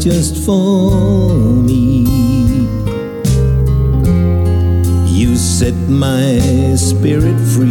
just for me. You set my spirit free.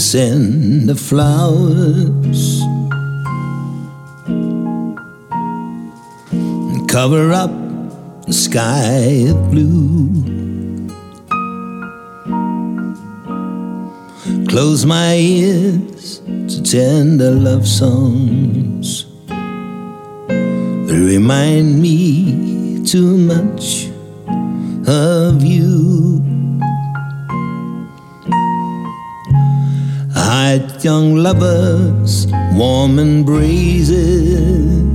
send the flowers. And cover up the sky of blue. Close my ears to tender love songs that remind me too much of you. Night, young lovers, warm and breezes.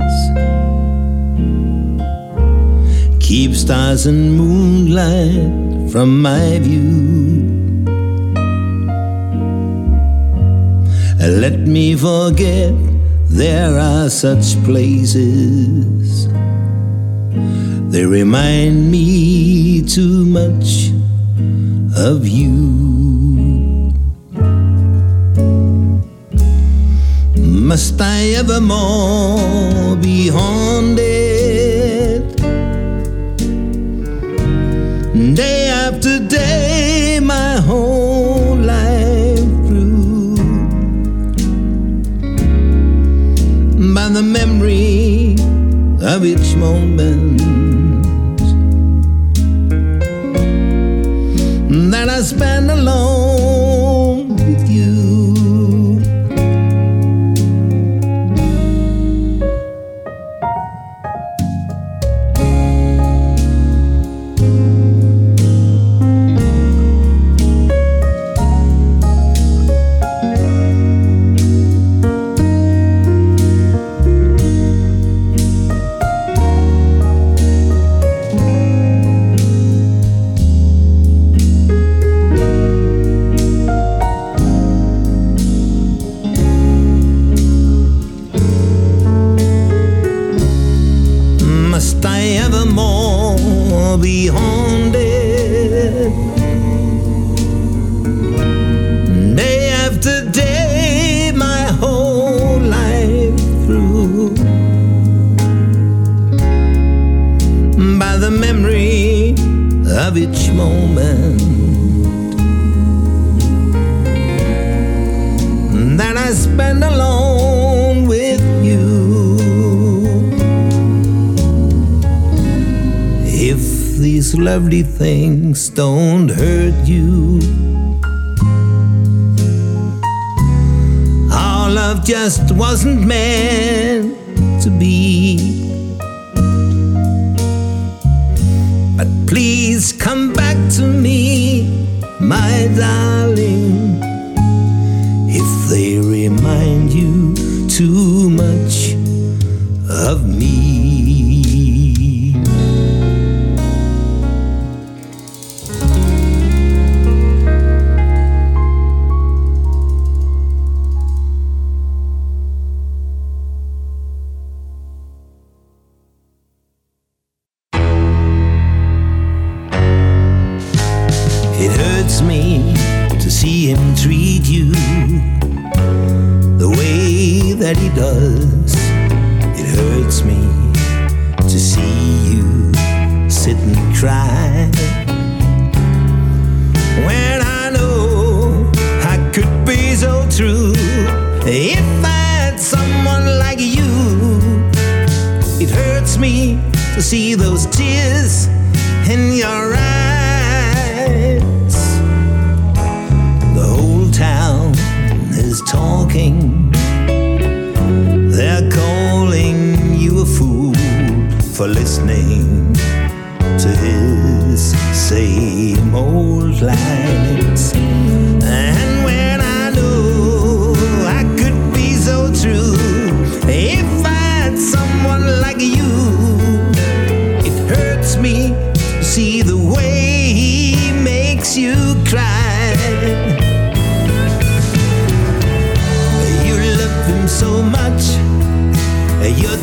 Keep stars and moonlight from my view. Let me forget there are such places. They remind me too much of you. must I evermore be haunted? Day after day, my whole life through by the memory of each moment that I spend alone. lovely things. Don't hurt.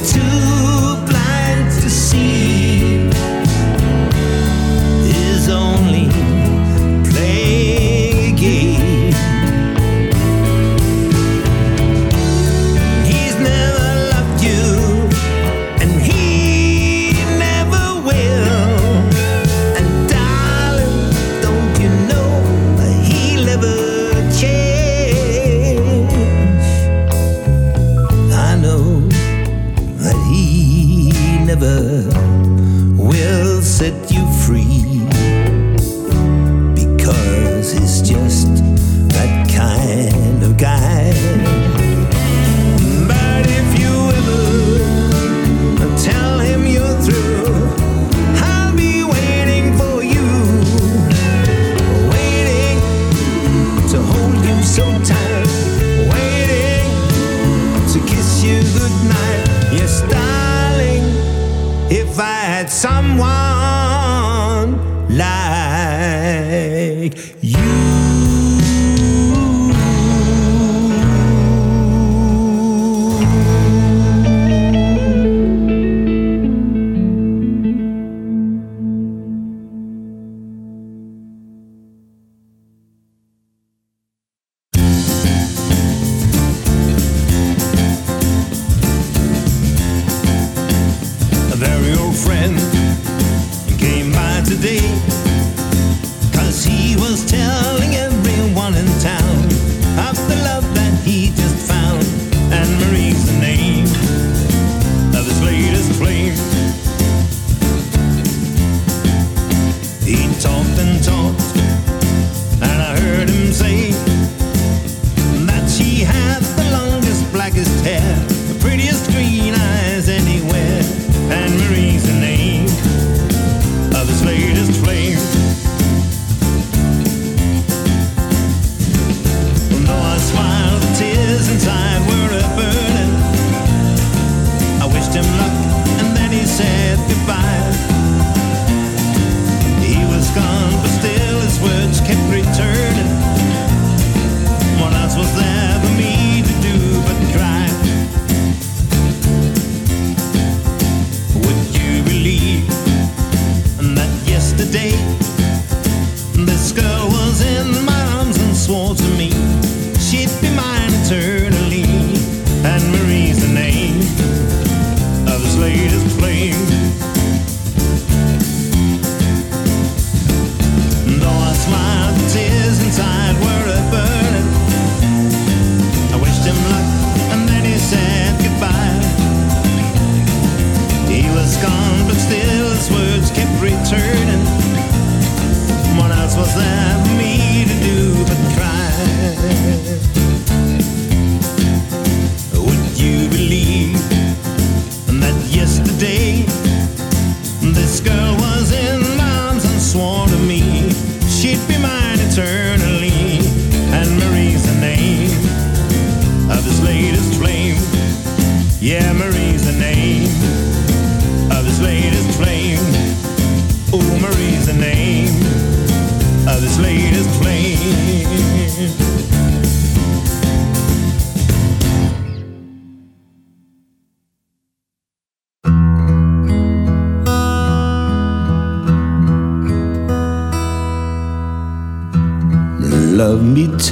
two.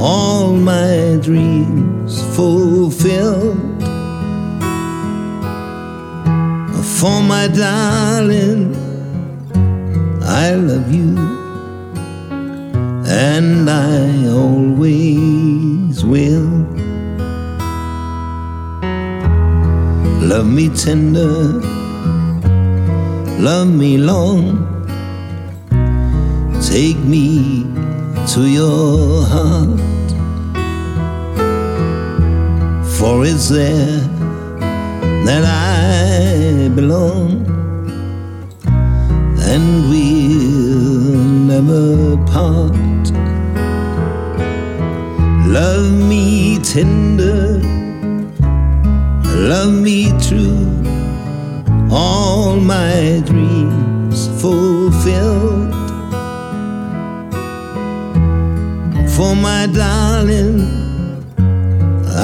all my dreams fulfilled. For my darling, I love you, and I always will. Love me tender, love me long, take me to your heart. For it's there that I belong, and we'll never part. Love me tender, love me true, all my dreams fulfilled for my darling.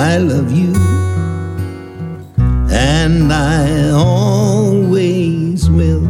I love you, and I always will.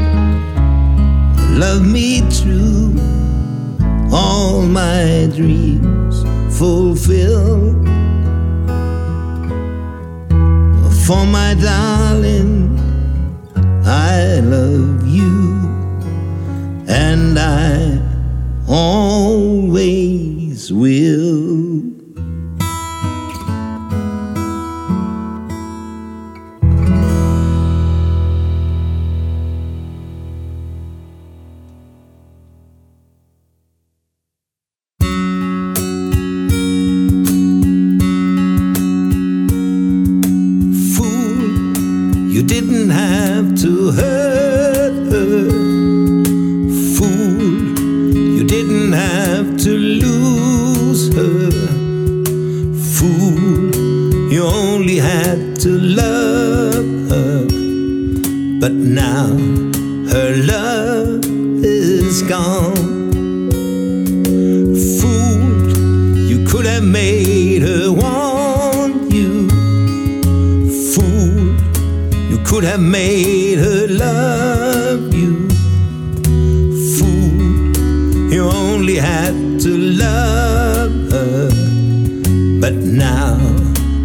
love me true. All my dreams fulfilled. For my darling, I love you, and I always will. didn't have to hurt her. Fool, you didn't have to lose her. Fool, you only had to love her. But now her love. made her love you. Fool, you only had to love her, but now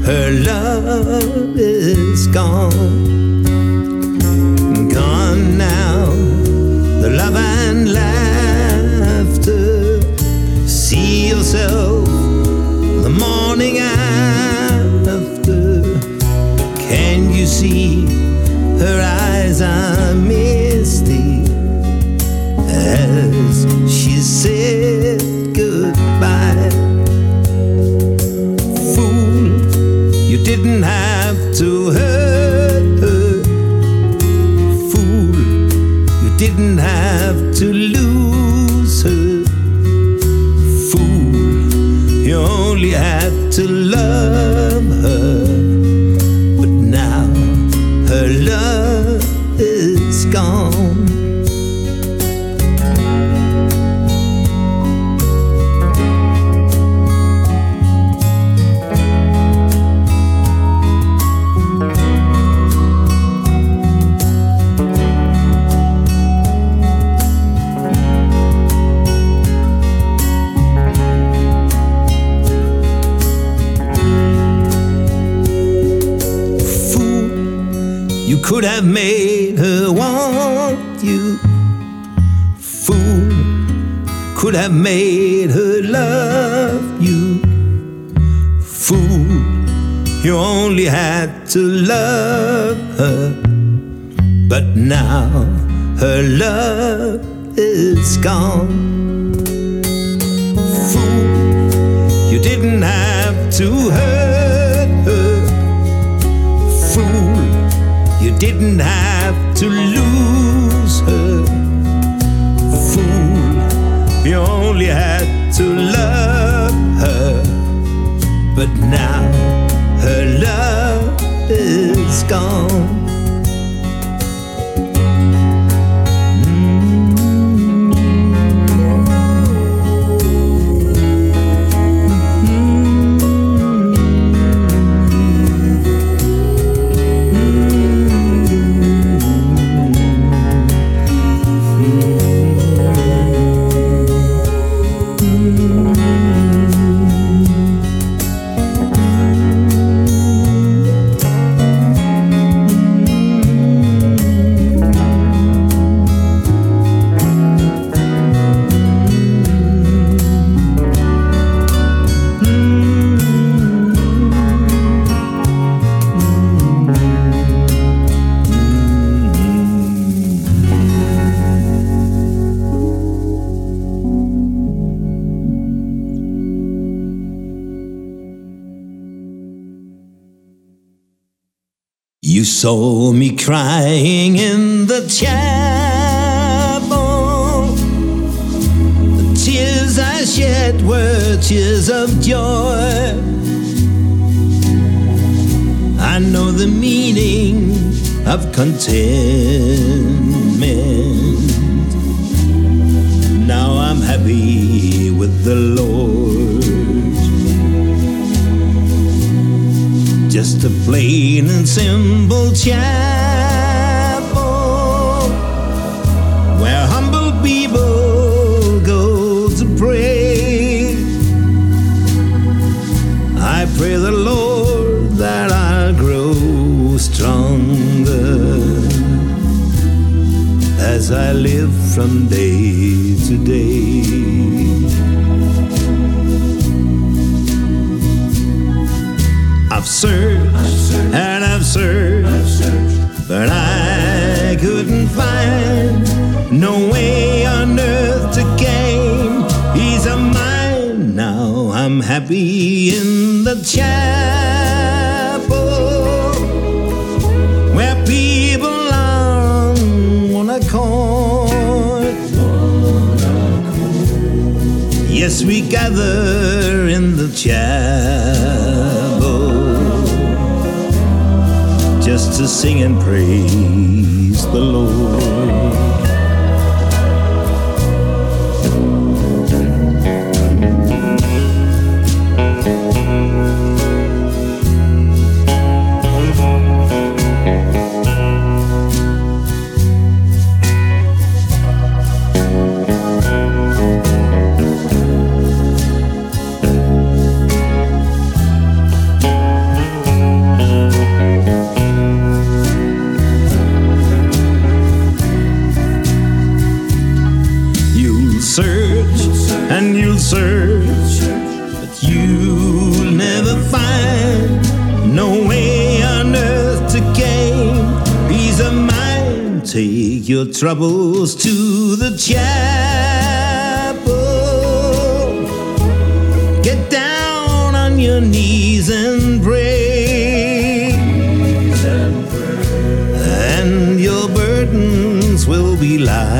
her love is gone. didn't have to lose her. Fool, you only had to love her. But now her love is gone. But now her love is gone. saw me crying in the chapel. The tears I shed were tears of joy. I know the meaning of contentment. Now I'm happy with the Lord. Plain and simple chapel where humble people go to pray. I pray the Lord that I'll grow stronger as I live from day to day. I've searched and but I couldn't find no way on earth to gain peace of mind. Now I'm happy in the chapel where people on one accord. Yes, we gather in the chapel to sing and praise the Lord. And you'll search, but you'll never find no way on earth to gain peace of mind. Take your troubles to the chapel. Get down on your knees and pray. And your burdens will be lighter.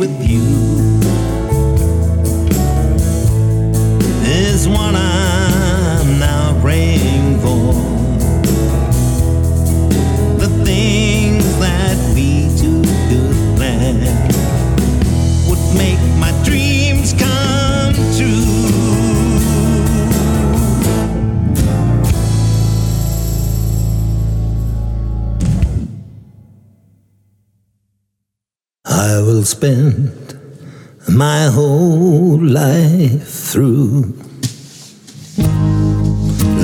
With you will spend my whole life through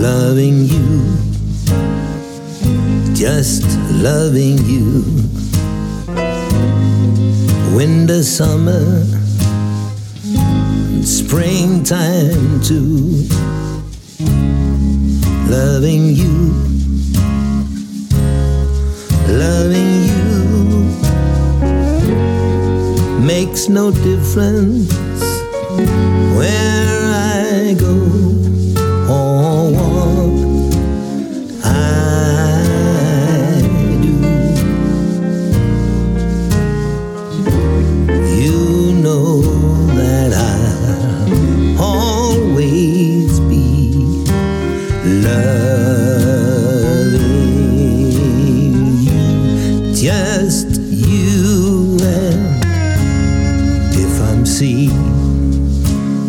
loving you, just loving you. Winter, summer, springtime too. Loving you, loving you makes no difference where I go.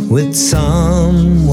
with some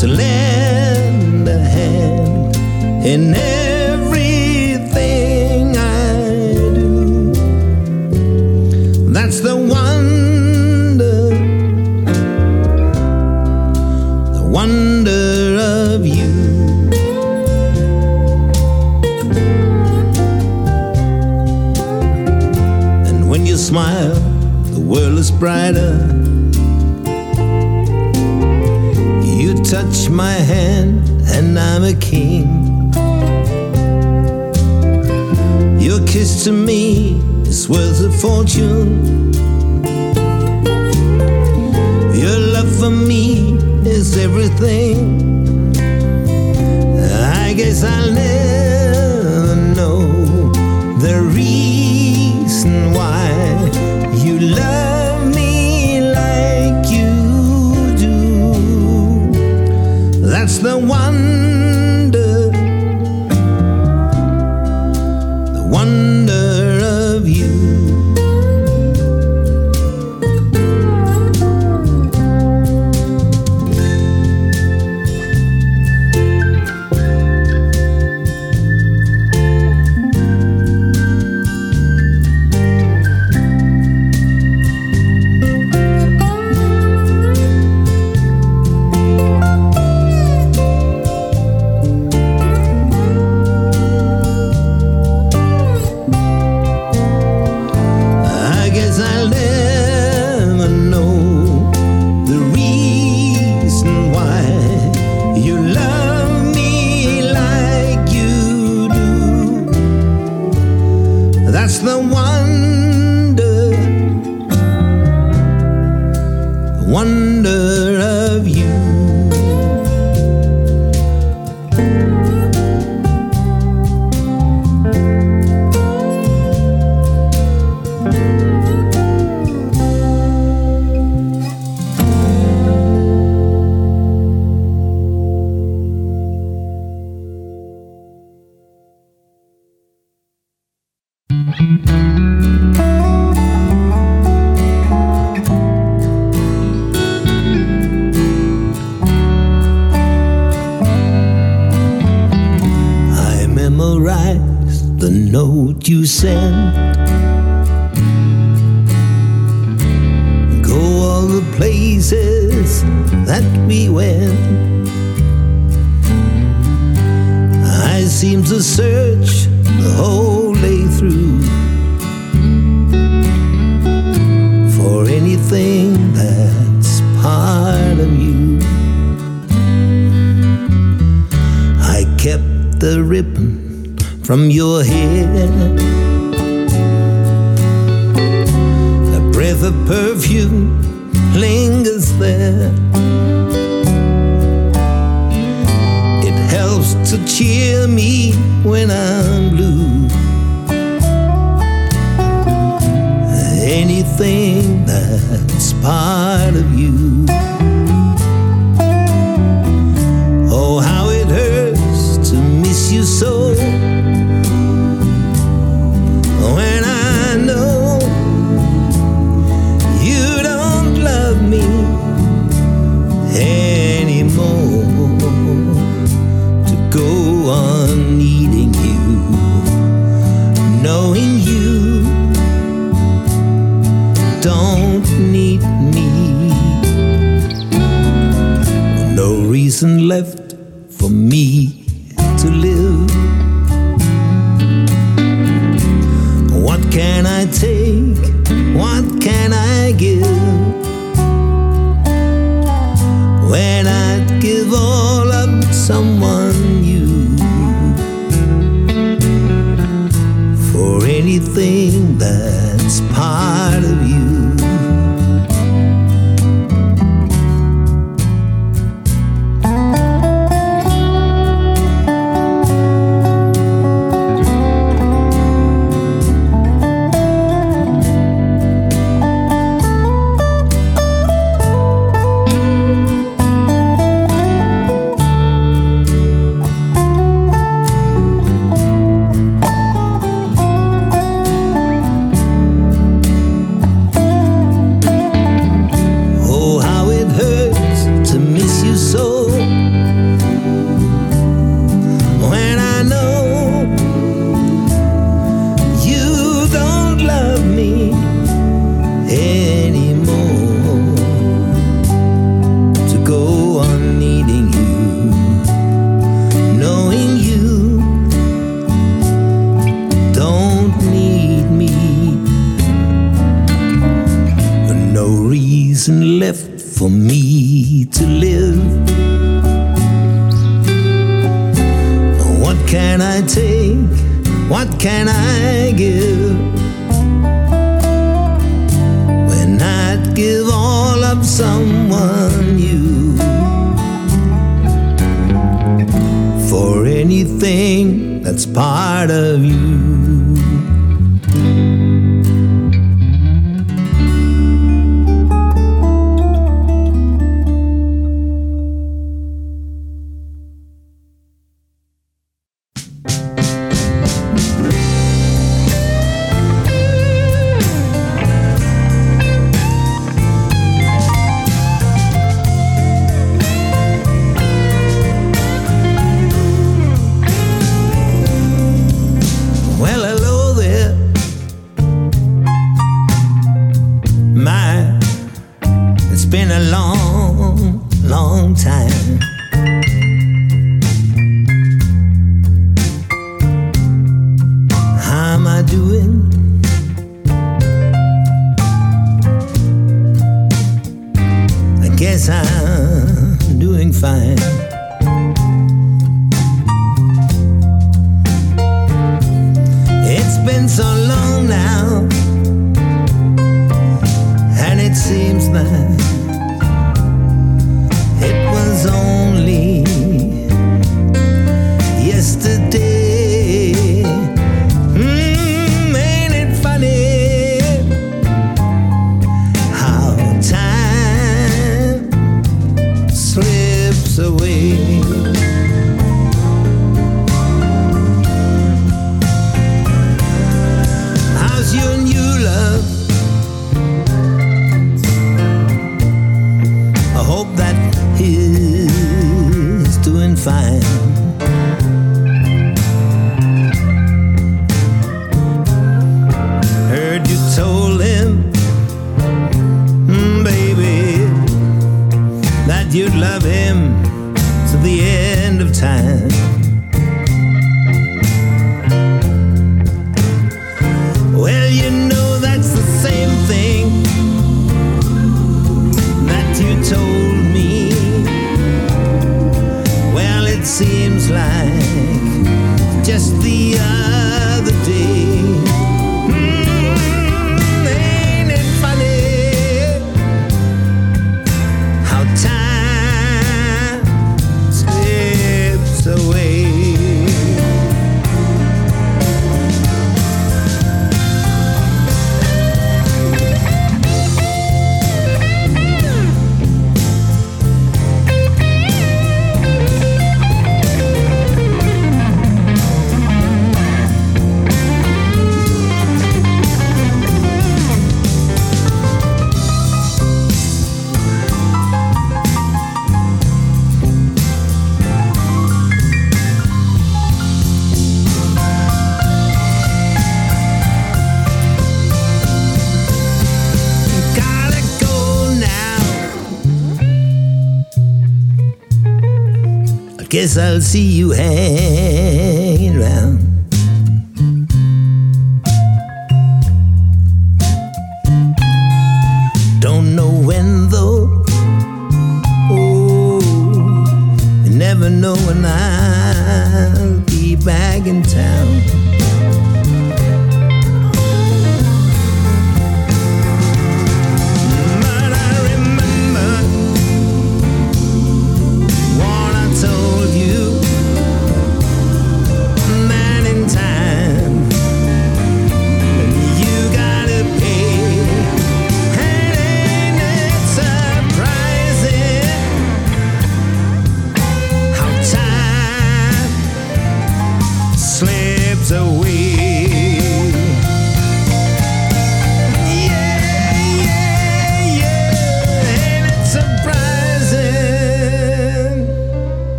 to lend a hand in every my hand and I'm a king. Your kiss to me is worth a fortune. Your love for me is everything. I guess I'll never. the one ribbon from your hair. The breath of perfume lingers there. It helps to cheer me when I'm blue. Anything that's part of you. Oh, how you so. When I know you don't love me anymore, to go on needing you, knowing you don't need me, no reason left fine. Guess I'll see you hanging around.